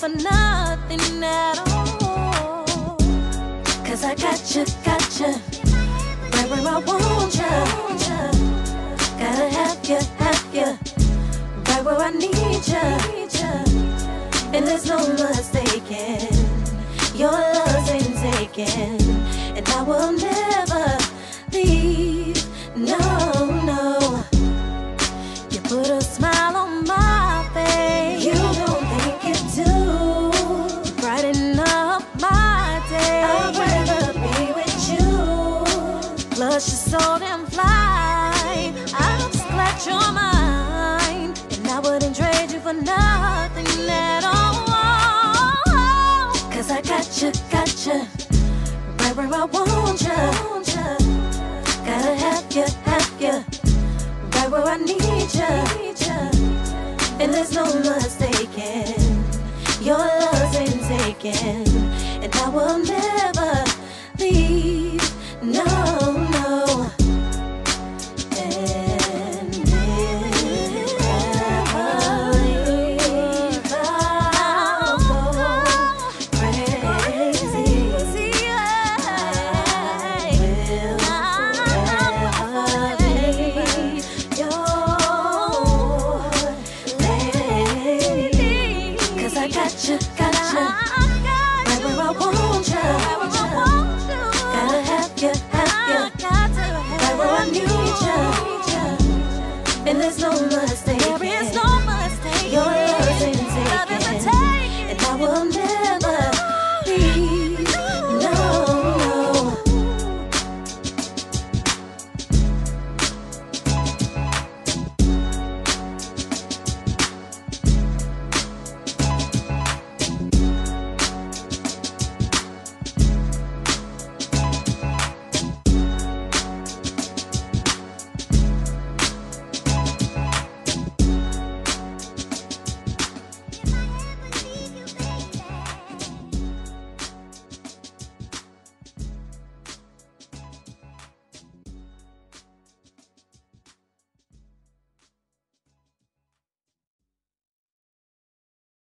for nothing at all. Cause I got you, got you, right where I want you. Gotta have you, have you, right where I need you. And there's no mistaking, your love's been taken, and I will never leave. No, no, you put a smile. Plus you're fly. I'm just glad you're mine. And I wouldn't trade you for nothing at all. Cause I got you, got you. Right where I want you. Gotta have you, have you right where I need you. And there's no mistaking. Your love's been taken. And I will never. Ah!